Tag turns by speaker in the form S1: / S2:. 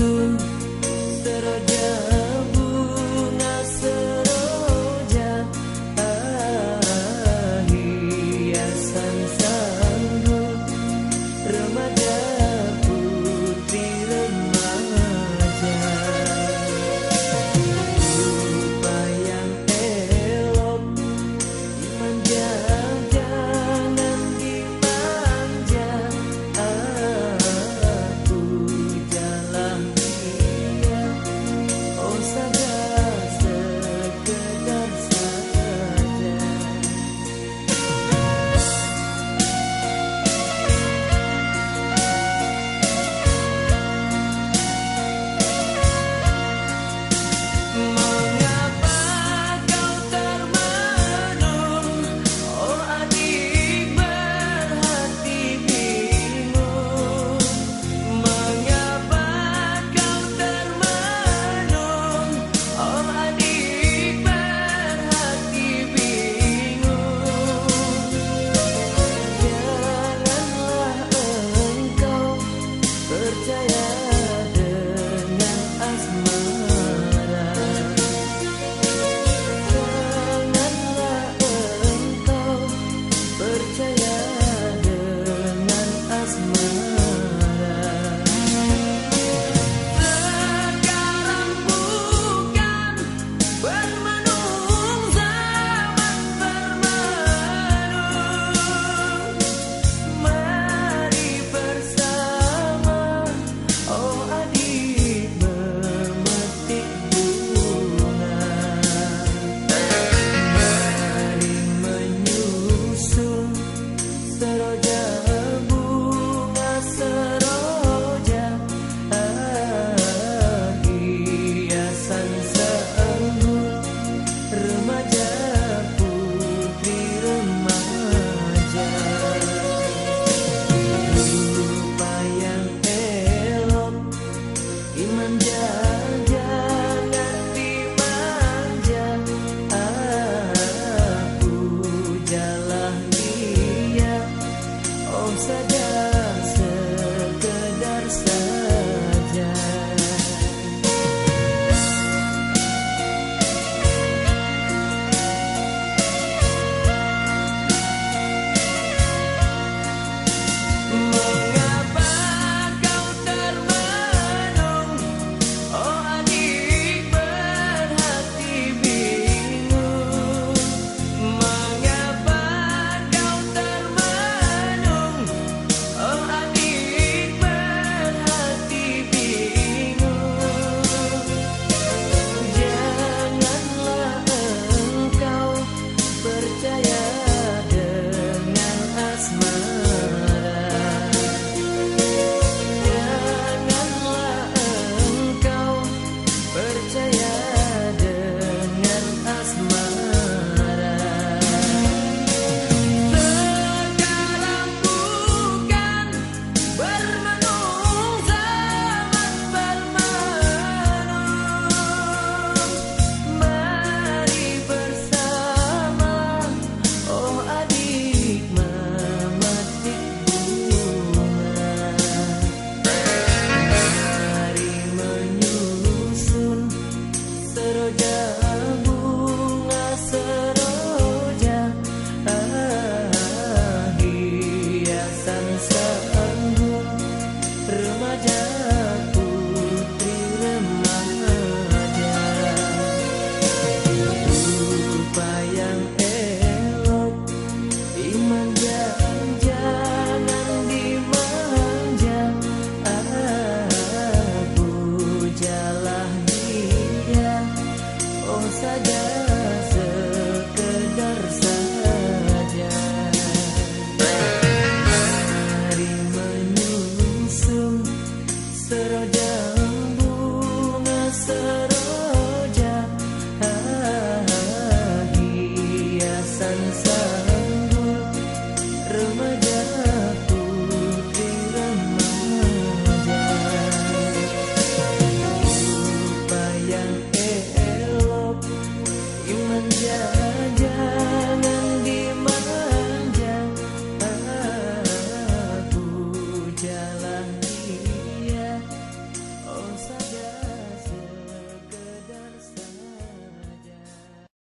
S1: soon Yeah.